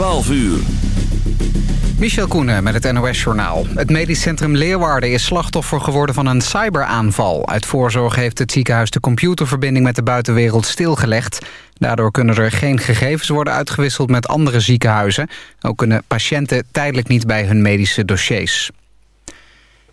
12 uur. Michel Koenen met het NOS-journaal. Het medisch centrum Leeuwarden is slachtoffer geworden van een cyberaanval. Uit voorzorg heeft het ziekenhuis de computerverbinding met de buitenwereld stilgelegd. Daardoor kunnen er geen gegevens worden uitgewisseld met andere ziekenhuizen. Ook kunnen patiënten tijdelijk niet bij hun medische dossiers.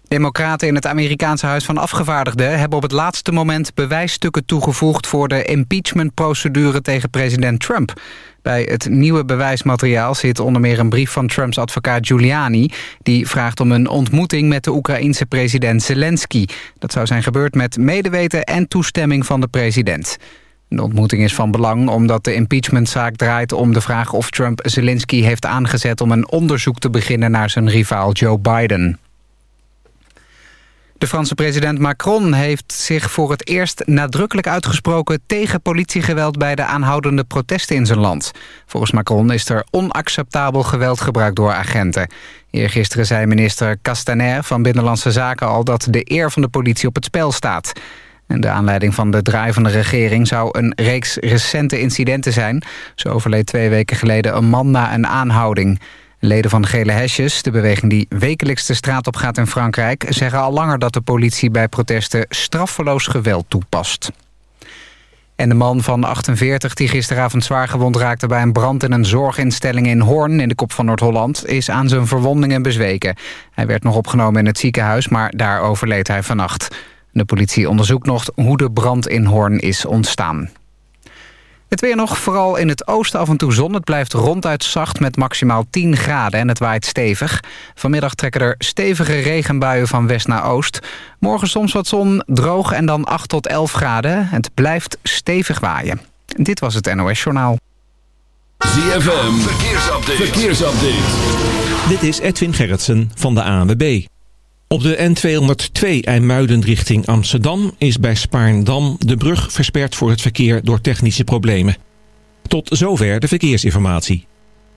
Democraten in het Amerikaanse Huis van Afgevaardigden... hebben op het laatste moment bewijsstukken toegevoegd... voor de impeachmentprocedure tegen president Trump. Bij het nieuwe bewijsmateriaal zit onder meer een brief van Trumps advocaat Giuliani... die vraagt om een ontmoeting met de Oekraïense president Zelensky. Dat zou zijn gebeurd met medeweten en toestemming van de president. De ontmoeting is van belang omdat de impeachmentzaak draait om de vraag of Trump Zelensky heeft aangezet om een onderzoek te beginnen naar zijn rivaal Joe Biden. De Franse president Macron heeft zich voor het eerst nadrukkelijk uitgesproken... tegen politiegeweld bij de aanhoudende protesten in zijn land. Volgens Macron is er onacceptabel geweld gebruikt door agenten. Eergisteren zei minister Castaner van Binnenlandse Zaken al... dat de eer van de politie op het spel staat. En de aanleiding van de drijvende regering zou een reeks recente incidenten zijn. Zo overleed twee weken geleden een man na een aanhouding... Leden van Gele Hesjes, de beweging die wekelijks de straat op gaat in Frankrijk... zeggen al langer dat de politie bij protesten straffeloos geweld toepast. En de man van 48 die gisteravond zwaar gewond raakte... bij een brand in een zorginstelling in Hoorn in de kop van Noord-Holland... is aan zijn verwondingen bezweken. Hij werd nog opgenomen in het ziekenhuis, maar daar overleed hij vannacht. De politie onderzoekt nog hoe de brand in Hoorn is ontstaan. Het weer nog, vooral in het oosten af en toe zon. Het blijft ronduit zacht met maximaal 10 graden en het waait stevig. Vanmiddag trekken er stevige regenbuien van west naar oost. Morgen soms wat zon, droog en dan 8 tot 11 graden. Het blijft stevig waaien. Dit was het NOS Journaal. ZFM, verkeersupdate. verkeersupdate. Dit is Edwin Gerritsen van de ANWB. Op de N202 IJmuiden richting Amsterdam is bij Spaarndam de brug versperd voor het verkeer door technische problemen. Tot zover de verkeersinformatie.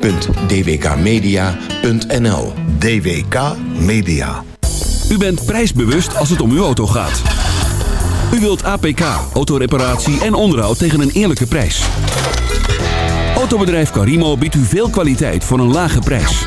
www.dwkmedia.nl DWK Media. U bent prijsbewust als het om uw auto gaat. U wilt APK, autoreparatie en onderhoud tegen een eerlijke prijs. Autobedrijf Carimo biedt u veel kwaliteit voor een lage prijs.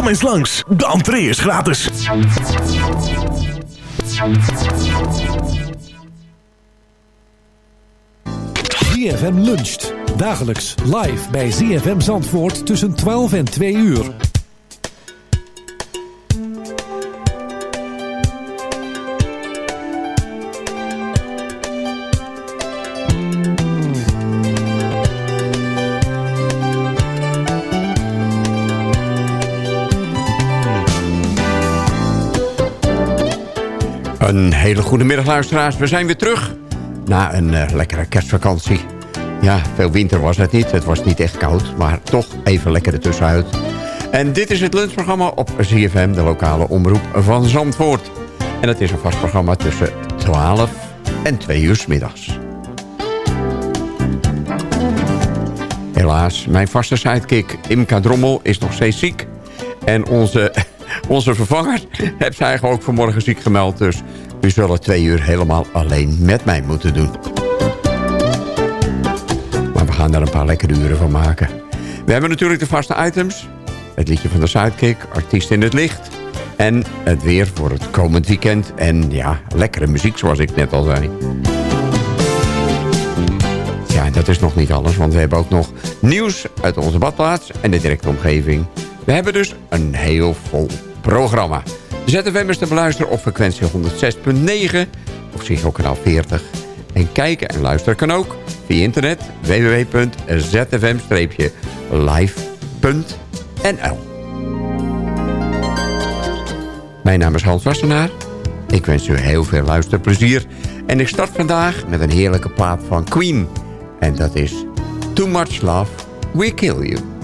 Kom eens langs, de entree is gratis. ZFM luncht. Dagelijks live bij ZFM Zandvoort tussen 12 en 2 uur. Een hele goede middag luisteraars. We zijn weer terug na een eh, lekkere kerstvakantie. Ja, veel winter was het niet. Het was niet echt koud, maar toch even lekker ertussenuit. En dit is het lunchprogramma op ZFM, de lokale omroep van Zandvoort. En het is een vast programma tussen 12 en 2 uur middags. Helaas, mijn vaste sidekick Imka Drommel is nog steeds ziek. En onze, onze vervanger heeft eigenlijk ook vanmorgen ziek gemeld. Dus u zullen twee uur helemaal alleen met mij moeten doen. Maar we gaan daar een paar lekkere uren van maken. We hebben natuurlijk de vaste items. Het liedje van de sidekick, artiest in het licht. En het weer voor het komend weekend. En ja, lekkere muziek zoals ik net al zei. Ja, en dat is nog niet alles, want we hebben ook nog nieuws uit onze badplaats en de directe omgeving. We hebben dus een heel vol programma. ZFM is te beluisteren op frequentie 106.9 of Ziggo kanaal 40. En kijken en luisteren kan ook via internet www.zfm-live.nl Mijn naam is Hans Wassenaar. Ik wens u heel veel luisterplezier. En ik start vandaag met een heerlijke plaat van Queen. En dat is Too Much Love, We Kill You.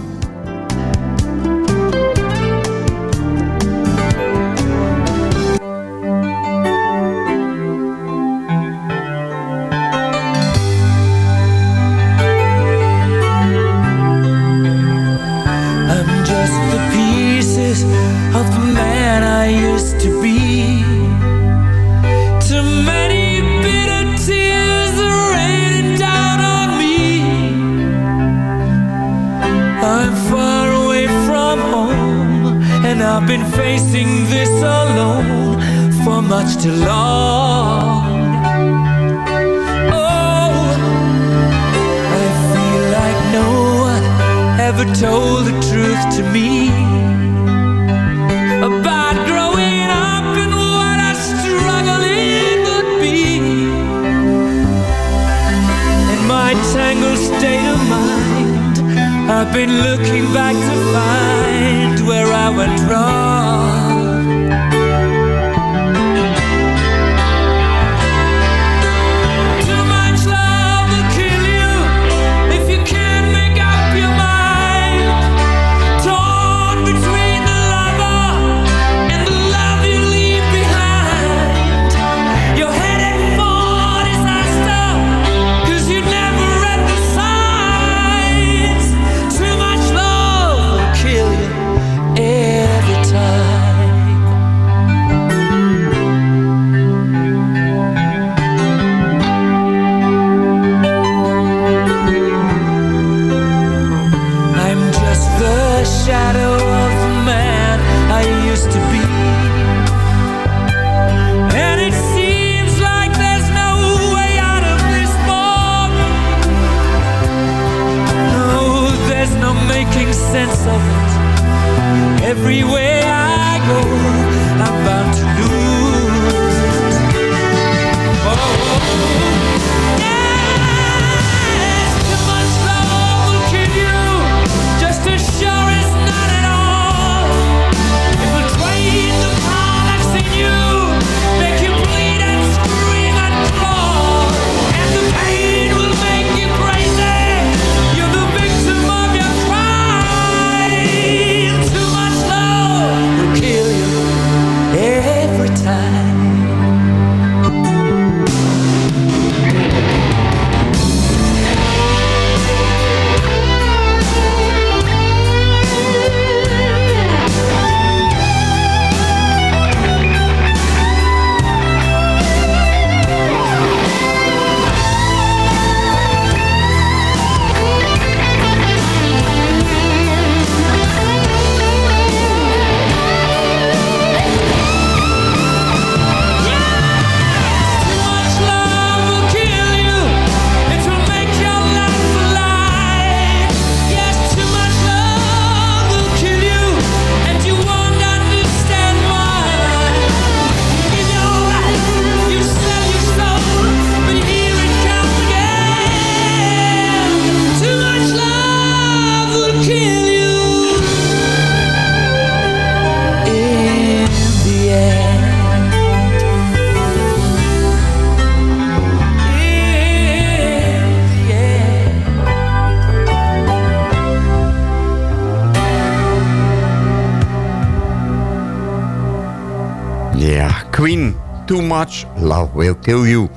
Too Much Love Will Kill You.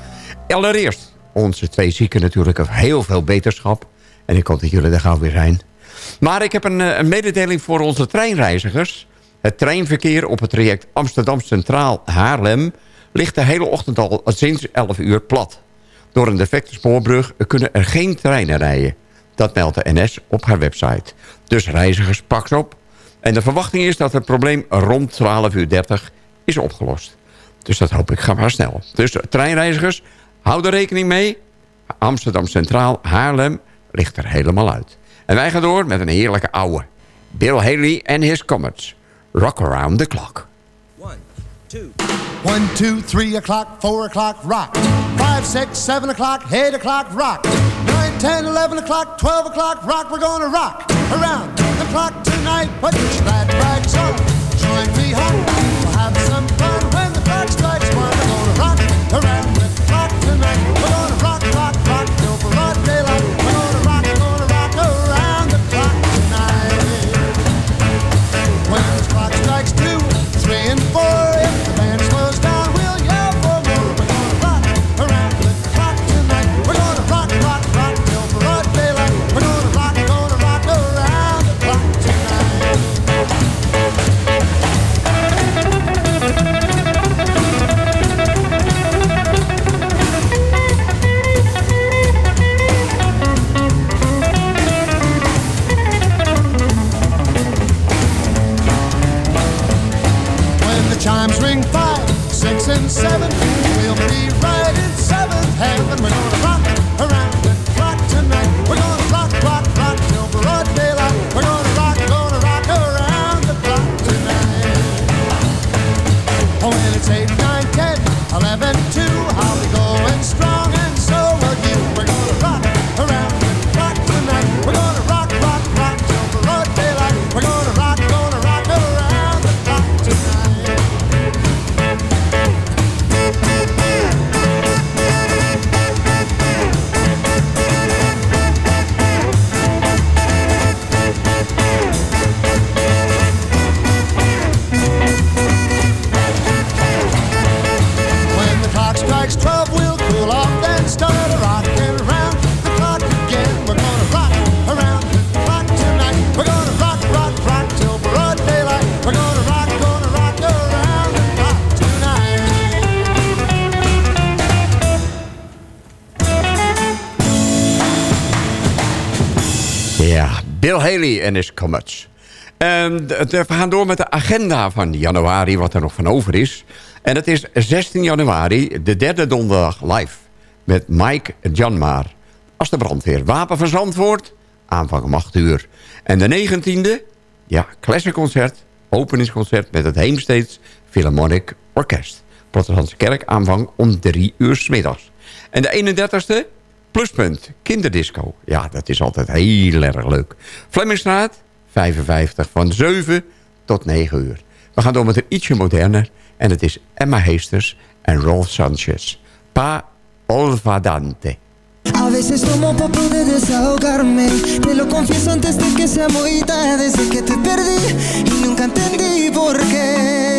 Allereerst onze twee zieken natuurlijk heel veel beterschap. En ik hoop dat jullie er gauw weer zijn. Maar ik heb een, eh, een mededeling voor onze treinreizigers. Het treinverkeer op het traject Amsterdam Centraal Haarlem... ligt de hele ochtend al sinds 11 uur plat. Door een defecte spoorbrug kunnen er geen treinen rijden. Dat meldt de NS op haar website. Dus reizigers, pak op. En de verwachting is dat het probleem rond 12 uur 30 is opgelost. Dus dat hoop ik ga maar snel. Dus treinreizigers, hou er rekening mee. Amsterdam Centraal, Haarlem, ligt er helemaal uit. En wij gaan door met een heerlijke ouwe. Bill Haley en his Comets. Rock Around the Clock. One, two, three o'clock, four o'clock, rock. Five, six, seven o'clock, eight o'clock, rock. Nine, ten, eleven o'clock, twelve o'clock, rock. We're gonna rock around the clock tonight. Put your glad rags on, join me home. Haley en his Comets. En we gaan door met de agenda van januari, wat er nog van over is. En het is 16 januari, de derde donderdag live. Met Mike Janmaar. Als de brandweer. Wapen van Zandvoort, aanvang om 8 uur. En de 19e, ja, classicconcert, openingsconcert... met het Heemsteeds Philharmonic Orkest. Protestantse kerk, aanvang om 3 uur 's middags. En de 31e, Pluspunt, kinderdisco. Ja, dat is altijd heel erg leuk. Flemmingstraat, 55, van 7 tot 9 uur. We gaan door met een ietsje moderner. En het is Emma Heesters en Rolf Sanchez. Pa Olvadante. A veces tomo pa poder desahogarme Te lo confieso antes de que sea muy tarde Desde que te perdí y nunca entendí por qué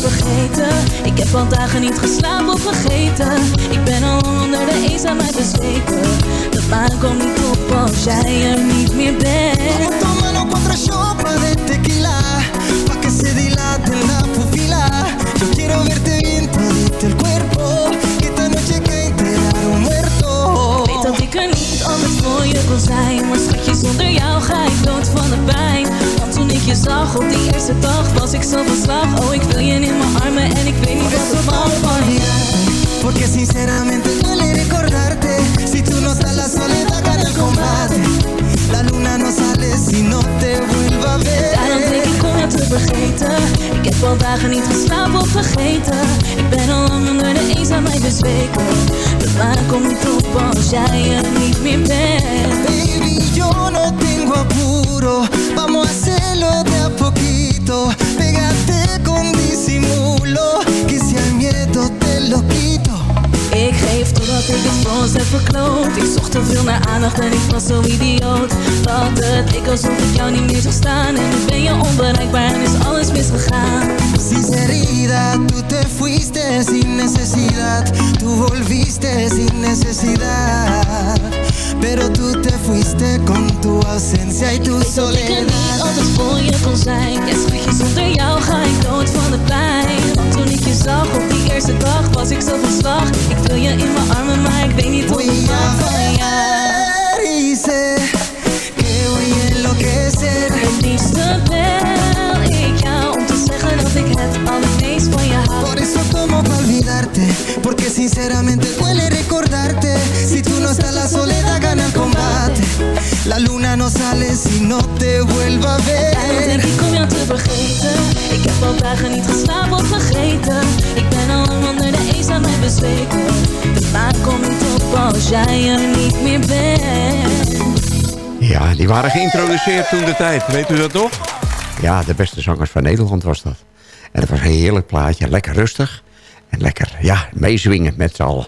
vergeten. Ik heb al dagen niet geslapen of vergeten. Ik ben al onder de eenzaamheid bezweken. De maan komt niet op als jij er niet meer bent. Tómalo cuatro shots de tequila. Pa' que se dilate la pupila Yo quiero verte je kon zijn. Maar schatje, zonder jou ga ik dood van de pijn. Want toen ik je zag op die eerste dag Was ik zo van slag. Oh, ik wil je in mijn armen En ik weet niet wat van van je. Porque sinceramente duele recordarte. Si tú no estás la soledad gana el combate La luna no sale si no te vuelva a Daarom denk ver ik om jou te vergeten. Ik heb al dagen niet geslapen of vergeten. Ik ben al lang onder de eenzaamheid bezweken. De maan komt niet op als jij er niet meer bent. Baby, yo no naar aandacht en ik was zo idioot. Dat het ik alsof ik jou niet meer zag staan. En nu ben je onbereikbaar en is alles misgegaan. Sinceridad, tú te fuiste sin necesidad. Tú volviste sin necesidad. Pero tú te fuiste con tu ausencia y tu Ik dat ik er niet soledad. altijd voor je kon zijn. Ja schatje, zonder jou ga ik dood van de pijn. Want toen ik je zag op die eerste dag was ik zo van slag. Ik wil je in mijn armen, maar ik weet niet hoe ik mag. van jou enloquecer. Het liefste bel ik jou om te zeggen dat ik het allermeest van je hou Por eso tomo pa olvidarte, porque sinceramente duele recordarte. Si tú no estás, la soledad gana el combate. La luna no sale si no te vuelva a Daarom denk ver. ik om jou te vergeten Ik heb al dagen niet geslapen of vergeten Ik ben al lang onder de eenzaamheid bezweken De maan komt niet op als jij er niet meer bent Ja, die waren geïntroduceerd toen de tijd. Weet u dat nog? Ja, de beste zangers van Nederland was dat. En het was een heerlijk plaatje. Lekker rustig. En lekker, ja, meezwingen met z'n allen.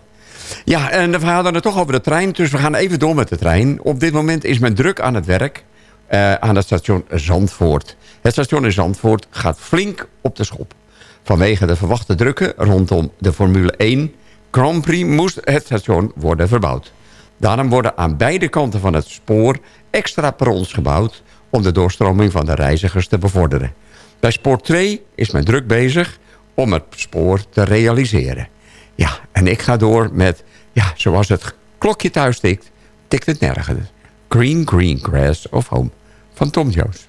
Ja, en we hadden het toch over de trein. Dus we gaan even door met de trein. Op dit moment is men druk aan het werk. eh, aan het station Zandvoort. Het station in Zandvoort gaat flink op de schop. Vanwege de verwachte drukken rondom de Formule 1 Grand Prix moest het station worden verbouwd. Daarom worden aan beide kanten van het spoor extra perrons gebouwd... om de doorstroming van de reizigers te bevorderen. Bij spoor 2 is men druk bezig om het spoor te realiseren. Ja, en ik ga door met, ja, zoals het klokje thuis tikt, tikt het nergens. Green Green Grass of Home van Tom Jones.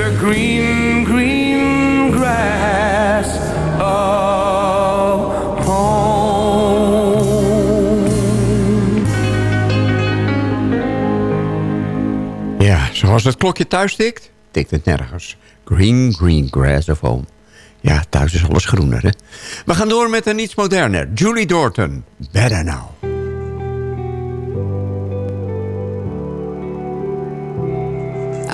the green, green grass of home. Ja, zoals het klokje thuis tikt, tikt het nergens. Green, green grass of home. Ja, thuis is alles groener, hè? We gaan door met een iets moderner. Julie Dorton, Better Now.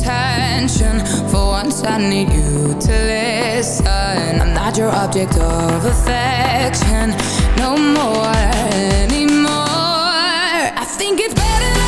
attention. For once, I need you to listen. I'm not your object of affection. No more anymore. I think it's better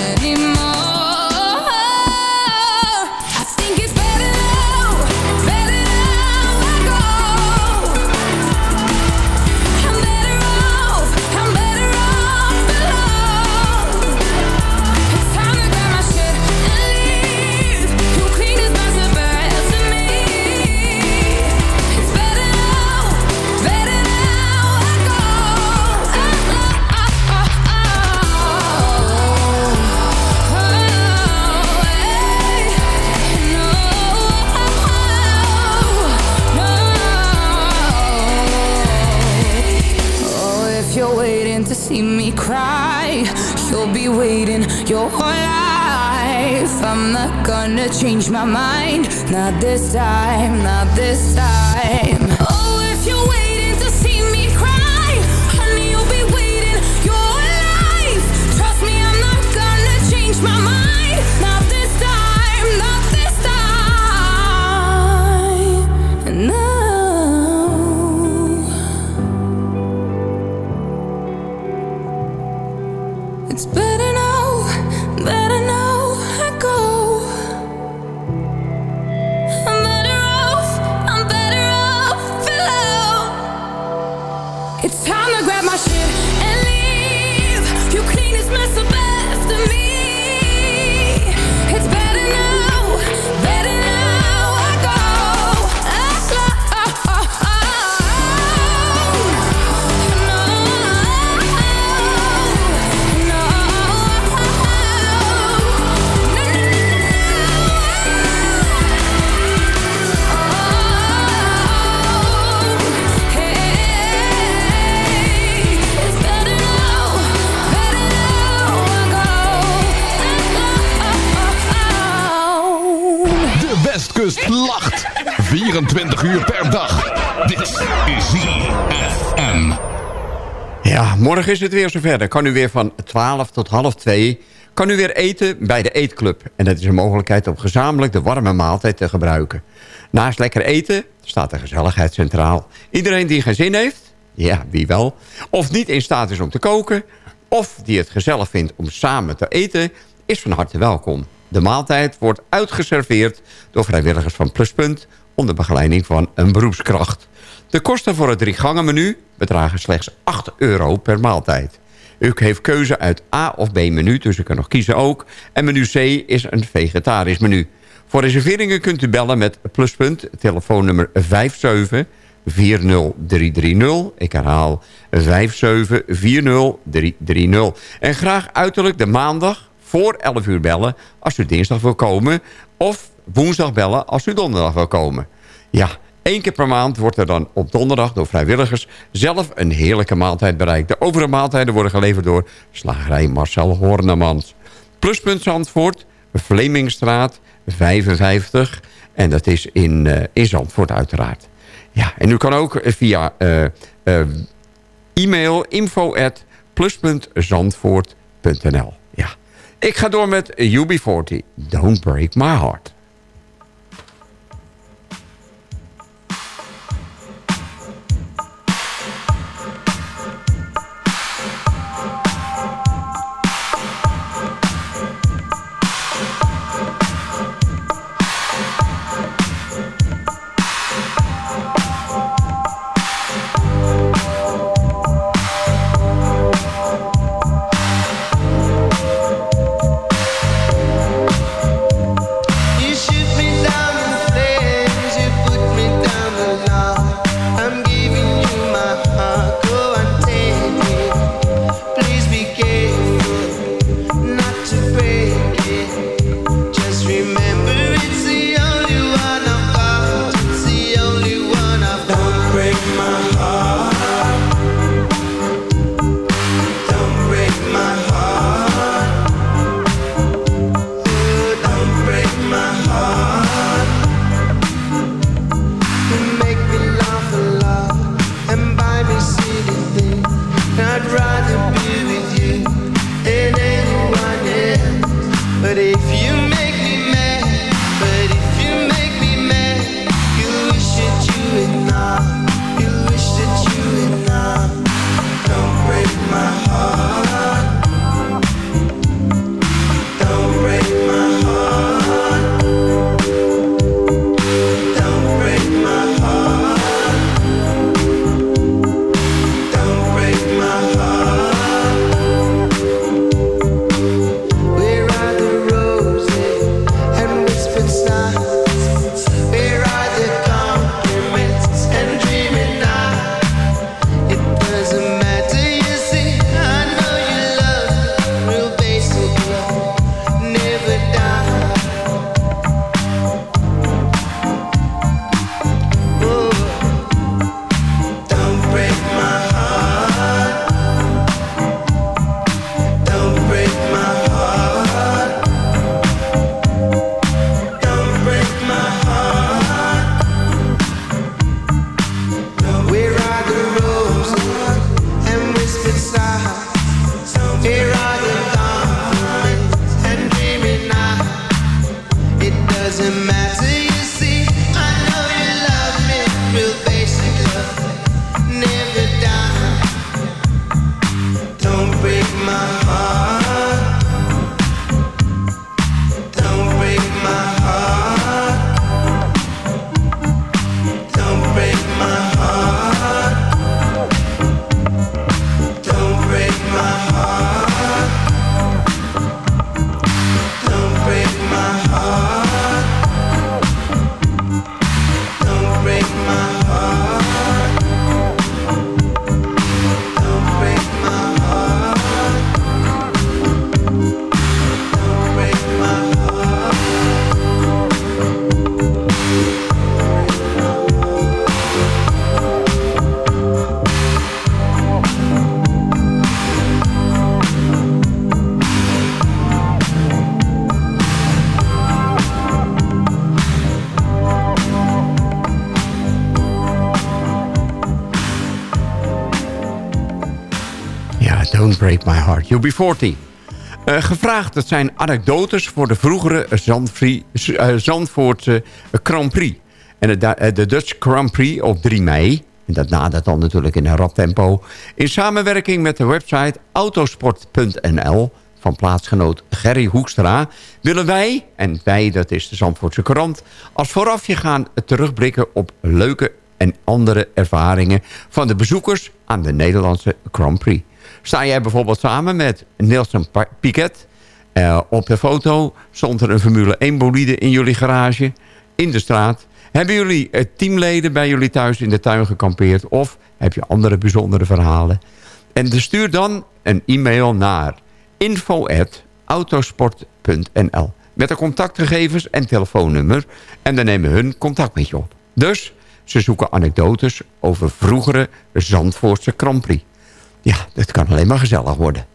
see me cry, you'll be waiting your whole life. I'm not gonna change my mind, not this time, not this time. Oh, if you're waiting 24 uur per dag. Dit is ZFM. Ja, morgen is het weer zover. Kan u weer van 12 tot half 2... kan u weer eten bij de Eetclub. En dat is een mogelijkheid om gezamenlijk de warme maaltijd te gebruiken. Naast lekker eten staat de gezelligheid centraal. Iedereen die geen zin heeft, ja, wie wel... of niet in staat is om te koken... of die het gezellig vindt om samen te eten... is van harte welkom. De maaltijd wordt uitgeserveerd door vrijwilligers van Pluspunt... onder begeleiding van een beroepskracht. De kosten voor het drie gangen menu bedragen slechts 8 euro per maaltijd. U heeft keuze uit A of B menu, dus u kan nog kiezen ook. En menu C is een vegetarisch menu. Voor reserveringen kunt u bellen met Pluspunt, telefoonnummer 57 40330. Ik herhaal 5740330. En graag uiterlijk de maandag voor 11 uur bellen als u dinsdag wil komen. Of woensdag bellen als u donderdag wil komen. Ja, één keer per maand wordt er dan op donderdag door vrijwilligers zelf een heerlijke maaltijd bereikt. De overige maaltijden worden geleverd door slagerij Marcel Hornemans. Pluspunt Zandvoort, Vlemingstraat 55. En dat is in, eh, in Zandvoort uiteraard. Ja, en u kan ook eh, via eh, e-mail info at. Ja. Ik ga door met UB40. Don't break my heart. Break My Heart. UB40. Eh, gevraagd, dat zijn anekdotes voor de vroegere eh, Zandvoortse Grand Prix. En de, eh, de Dutch Grand Prix op 3 mei. En dat nadert dan natuurlijk in een rap tempo. In samenwerking met de website autosport.nl van plaatsgenoot Gerry Hoekstra... willen wij, en wij dat is de Zandvoortse krant... als voorafje gaan terugblikken op leuke en andere ervaringen... van de bezoekers aan de Nederlandse Grand Prix. Sta jij bijvoorbeeld samen met Nelson Piquet... eh, op de foto stond er een Formule 1 bolide in jullie garage... in de straat. Hebben jullie eh, teamleden bij jullie thuis in de tuin gekampeerd... of heb je andere bijzondere verhalen? En stuur dan een e-mail naar info.autosport.nl met de contactgegevens en telefoonnummer. En dan nemen hun contact met je op. Dus ze zoeken anekdotes over vroegere Zandvoortse Grand. Ja, dat kan alleen maar gezellig worden.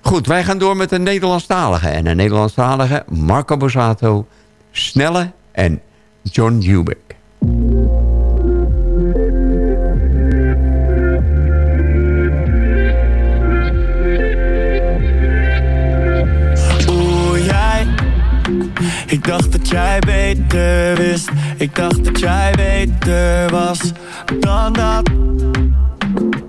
Goed, wij gaan door met een Nederlandstalige. En een Nederlandstalige, Marco Borsato. Snelle en John Hubeck. Ik dacht dat jij beter wist. Ik dacht dat jij beter was dan dat.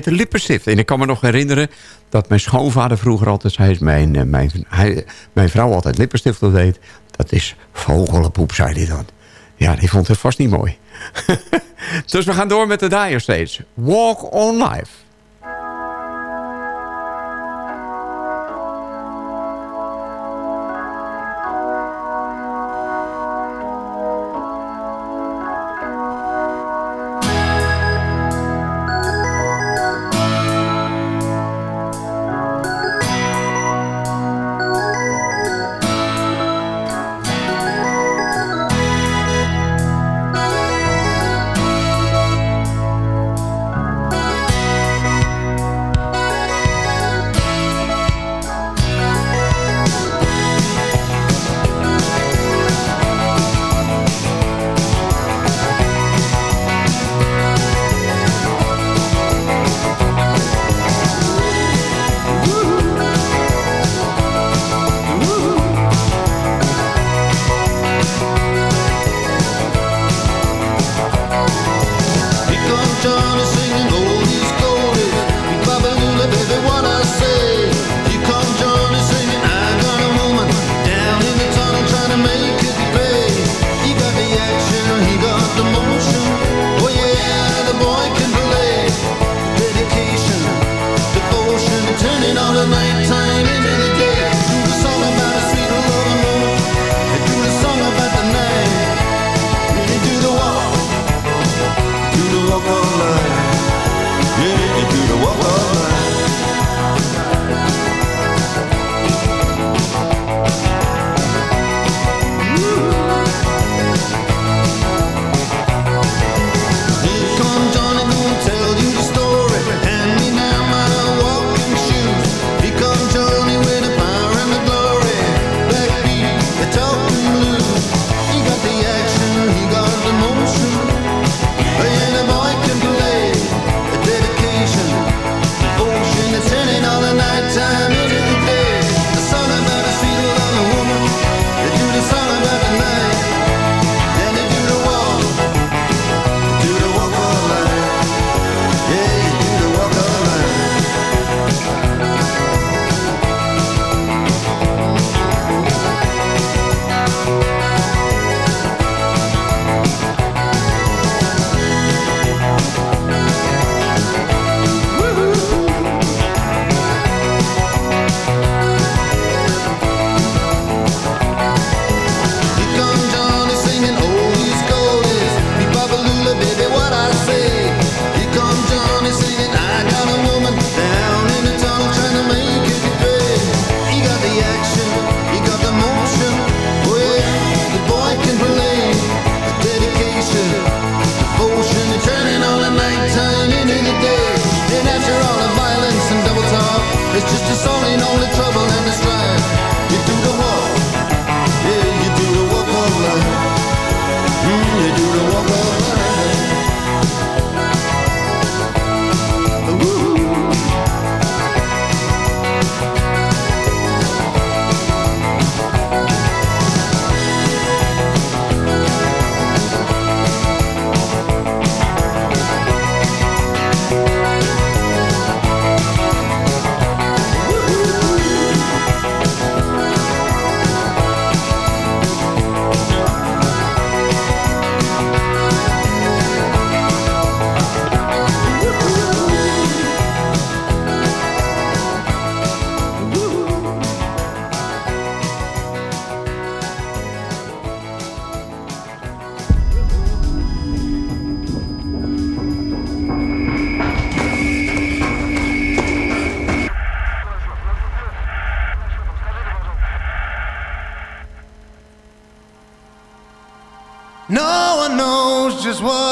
Ja, dit heet de lippenstift. En ik kan me nog herinneren dat mijn schoonvader vroeger altijd zei... mijn, eh, mijn, hij, mijn vrouw altijd lippenstift op deed. Dat is vogelenpoep, zei hij dan. Ja, die vond het vast niet mooi. dus we gaan door met de Dire Straits. Walk on Life. was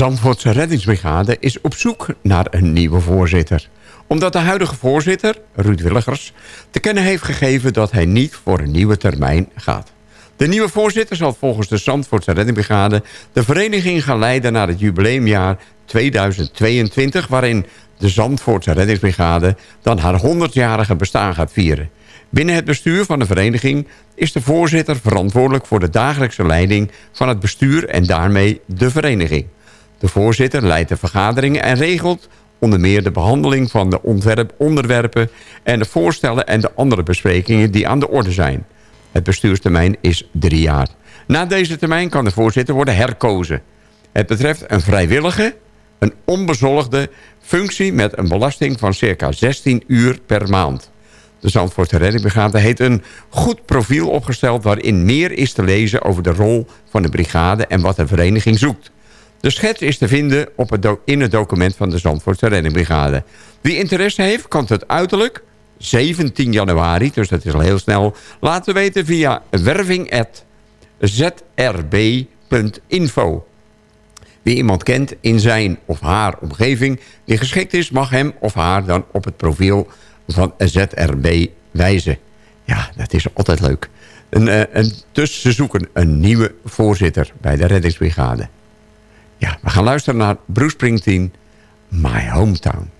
Zandvoortse reddingsbrigade is op zoek naar een nieuwe voorzitter. Omdat de huidige voorzitter, Ruud Willigers, te kennen heeft gegeven dat hij niet voor een nieuwe termijn gaat. De nieuwe voorzitter zal volgens de Zandvoortse reddingsbrigade de vereniging gaan leiden naar het jubileumjaar 2022... waarin de Zandvoortse reddingsbrigade dan haar 100-jarige bestaan gaat vieren. Binnen het bestuur van de vereniging is de voorzitter verantwoordelijk voor de dagelijkse leiding van het bestuur en daarmee de vereniging. De voorzitter leidt de vergaderingen en regelt onder meer de behandeling van de ontwerp, onderwerpen en de voorstellen en de andere besprekingen die aan de orde zijn. Het bestuurstermijn is drie jaar. Na deze termijn kan de voorzitter worden herkozen. Het betreft een vrijwillige, een onbezolgde functie met een belasting van circa 16 uur per maand. De Zandvoortse Reddingbrigade heeft een goed profiel opgesteld... waarin meer is te lezen over de rol van de brigade en wat de vereniging zoekt. De schets is te vinden op het in het document van de Zandvoortse Reddingbrigade. Wie interesse heeft, kan tot uiterlijk 17 januari, dus dat is al heel snel... laten weten via werving.zrb.info. Wie iemand kent in zijn of haar omgeving die geschikt is... mag hem of haar dan op het profiel van ZRB wijzen. Ja, dat is altijd leuk. En, eh, dus ze zoeken een nieuwe voorzitter bij de reddingsbrigade. Ja, we gaan luisteren naar Bruce Springsteen, My Hometown.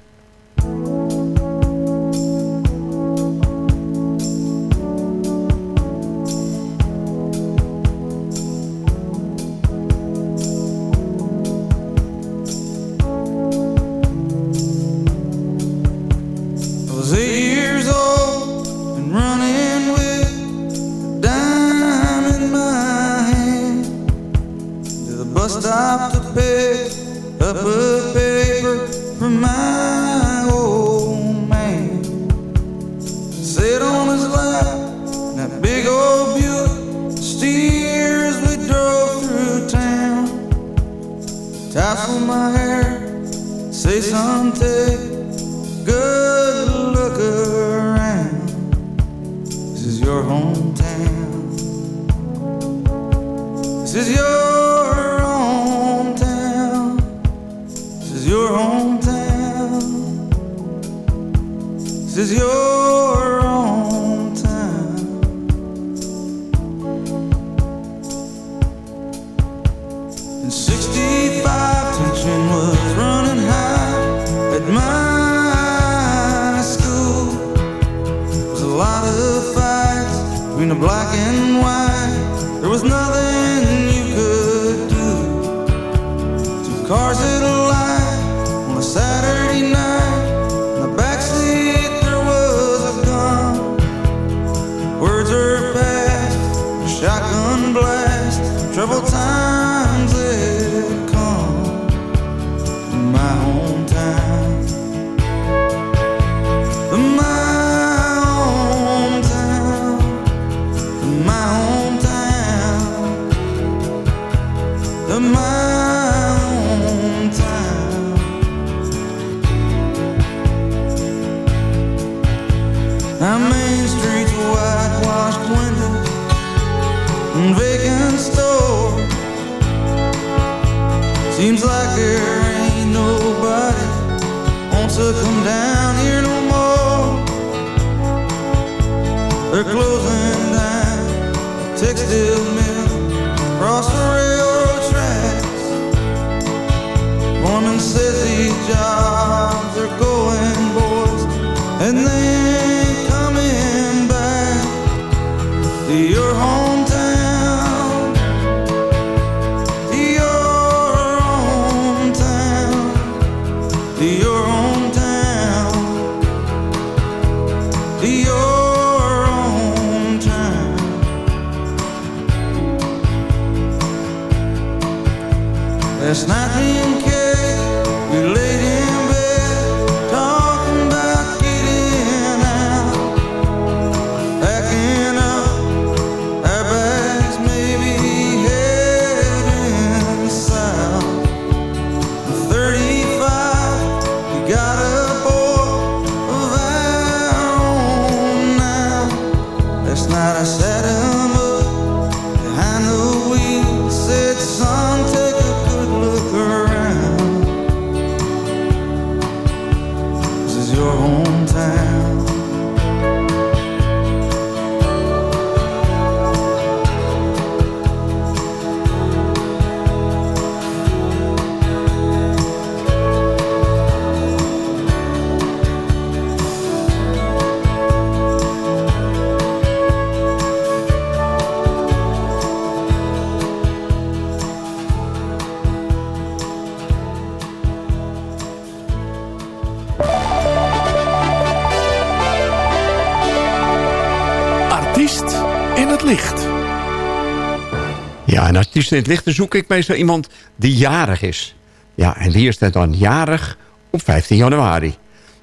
En artiest in het licht zoek ik meestal iemand die jarig is. Ja, en wie is dat dan jarig op 15 januari?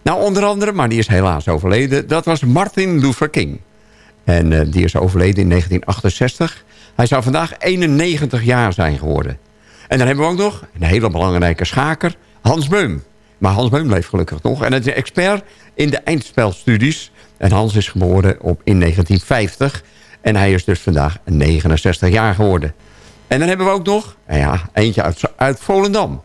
Nou, onder andere, maar die is helaas overleden... dat was Martin Luther King. En eh, die is overleden in 1968. Hij zou vandaag 91 jaar zijn geworden. En dan hebben we ook nog een hele belangrijke schaker, Hans Beum. Maar Hans Beum leeft gelukkig nog. En hij is expert in de eindspelstudies. En Hans is geboren op, in 1950. En hij is dus vandaag 69 jaar geworden. En dan hebben we ook nog, nou ja, eentje uit, uit Volendam.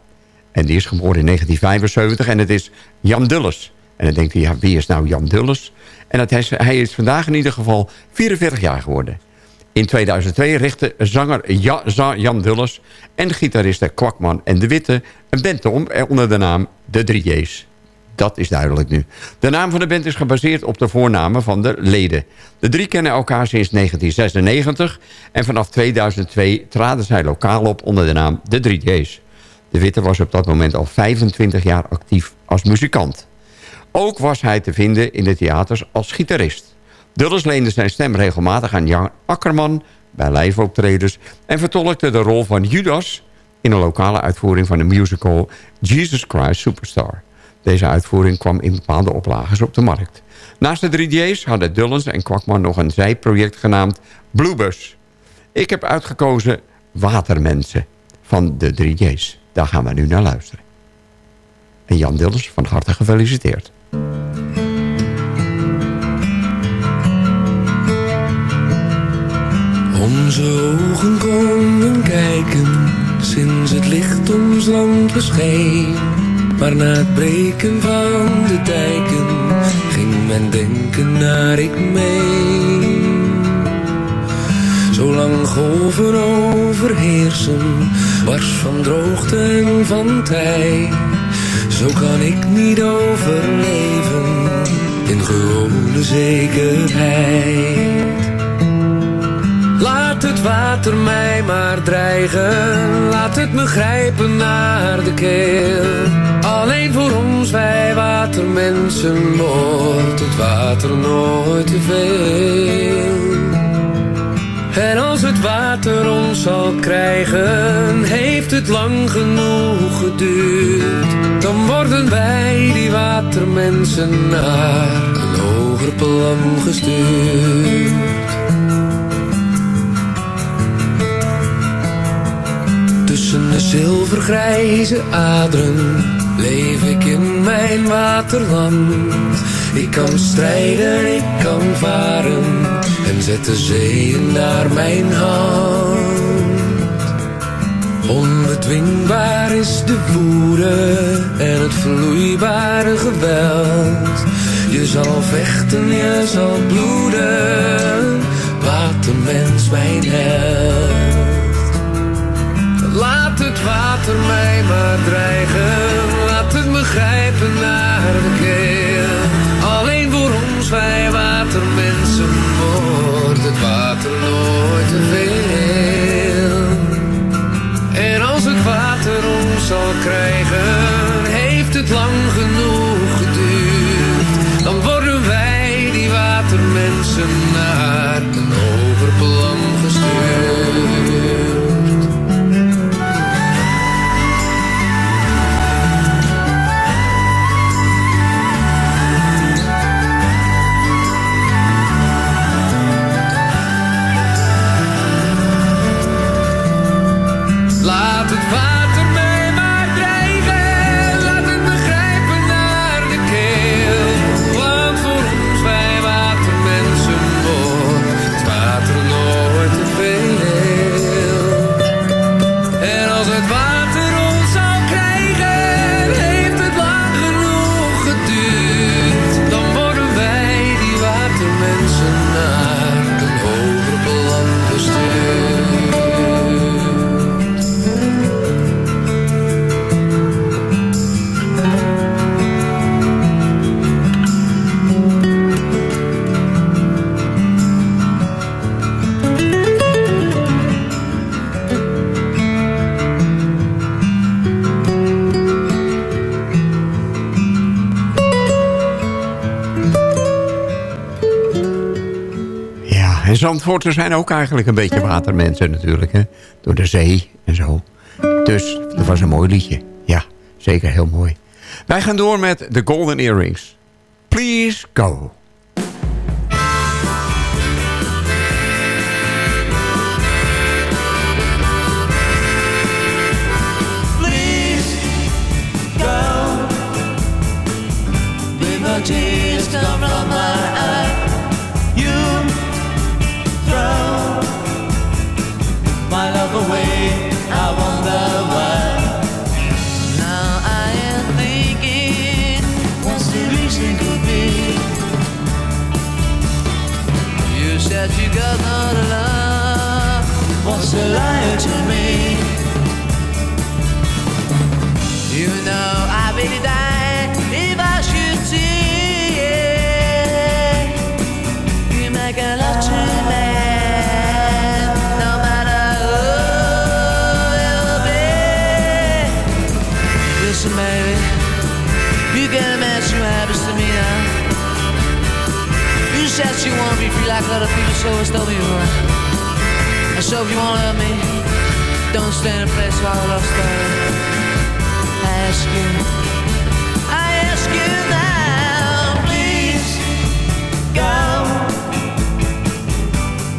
En die is geboren in 1975 en het is Jan Dulles. En dan denkt hij, ja, wie is nou Jan Dulles? En dat hij, hij is vandaag in ieder geval 44 jaar geworden. In 2002 richtte zanger Ja- Za- Jan Dulles en gitaristen Kwakman en De Witte... een band om eh, onder de naam De 3J's. Dat is duidelijk nu. De naam van de band is gebaseerd op de voornamen van de leden. De drie kennen elkaar sinds 1996... en vanaf 2002 traden zij lokaal op onder de naam De 3J's. De Witte was op dat moment al 25 jaar actief als muzikant. Ook was hij te vinden in de theaters als gitarist. Dulles leende zijn stem regelmatig aan Jan Akkerman bij live-optredens... en vertolkte de rol van Judas in een lokale uitvoering van de musical Jesus Christ Superstar. Deze uitvoering kwam in bepaalde oplages op de markt. Naast de 3J's hadden Dullens en Kwakman nog een zijproject genaamd Bluebus. Ik heb uitgekozen Watermensen van de 3J's. Daar gaan we nu naar luisteren. En Jan Dillens, van harte gefeliciteerd. Onze ogen konden kijken sinds het licht ons land bescheen. Maar na het breken van de dijken ging mijn denken naar ik mee. Zolang golven overheersen, wars van droogte en van tij. Zo kan ik niet overleven in gewone zekerheid. Laat het water mij maar dreigen, laat het me grijpen naar de keel. Alleen voor ons, wij watermensen, wordt het water nooit te veel. En als het water ons zal krijgen, heeft het lang genoeg geduurd. Dan worden wij, die watermensen, naar een hoger plan gestuurd. De zilvergrijze aderen leef ik in mijn waterland. Ik kan strijden, ik kan varen en zet de zeeën naar mijn hand. Onbedwingbaar is de woede en het vloeibare geweld. Je zal vechten, je zal bloeden, Ja, en Zandvoorters zijn ook eigenlijk een beetje watermensen natuurlijk. Hè? Door de zee en zo. Dus dat was een mooi liedje. Ja, zeker heel mooi. Wij gaan door met The Golden Earrings. Please go A liar to me? You know I really die if I should see it. You make a love to me, no matter who it'll be. Listen, baby, you a man who happens to me now. You said you want be free like other people, so it's me before. And so if you want to love me, don't stand in place while I love story. I ask you, I ask you now, please. Go.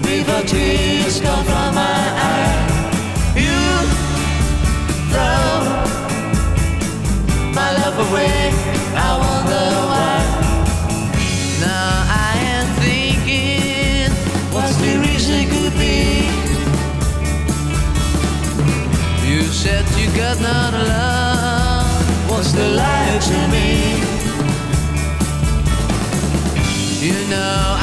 Before tears come from my got not a love. What's the lie to me? You know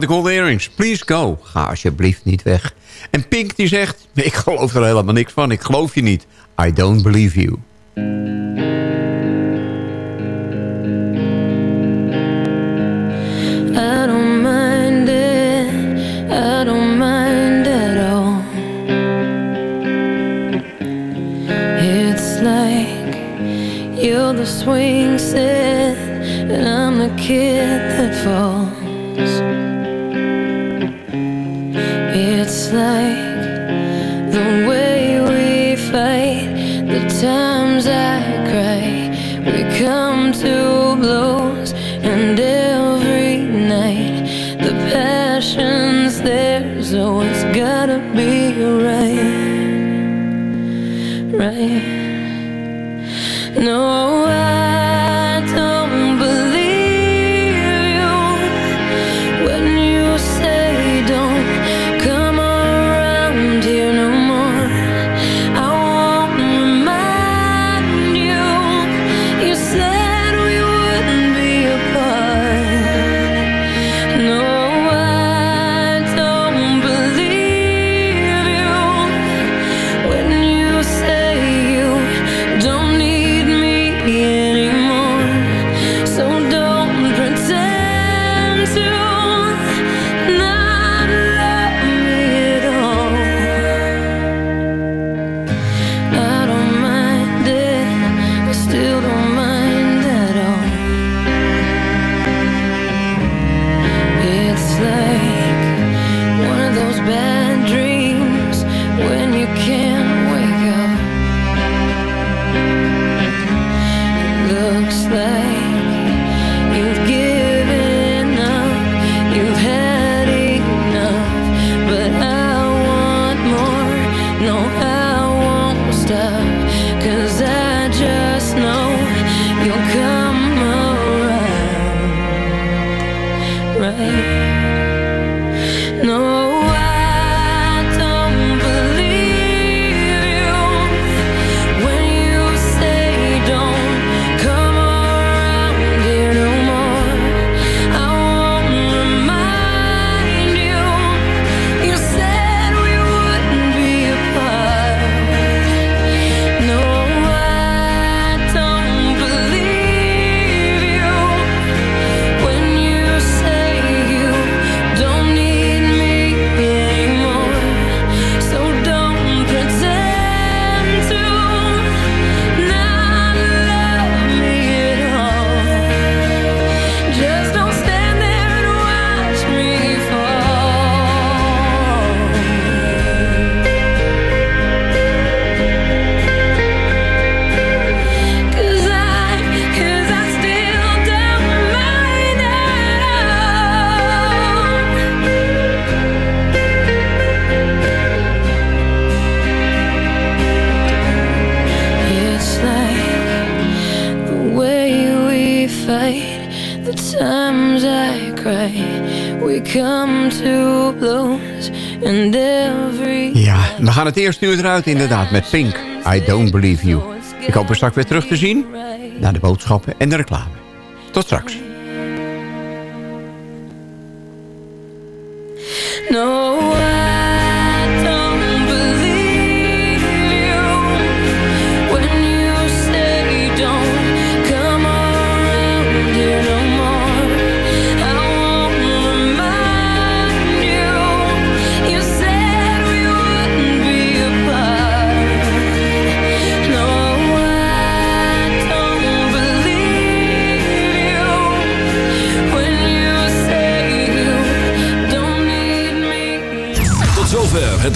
de Golden Earrings. Please go. Ga alsjeblieft niet weg. En Pink die zegt... Ik geloof er helemaal niks van. Ik geloof je niet. I don't believe you. So it's gotta be right, right. No, eerste uur eruit inderdaad met Pink. I don't believe you. Ik hoop er straks weer terug te zien. Naar de boodschappen en de reclame. Tot straks.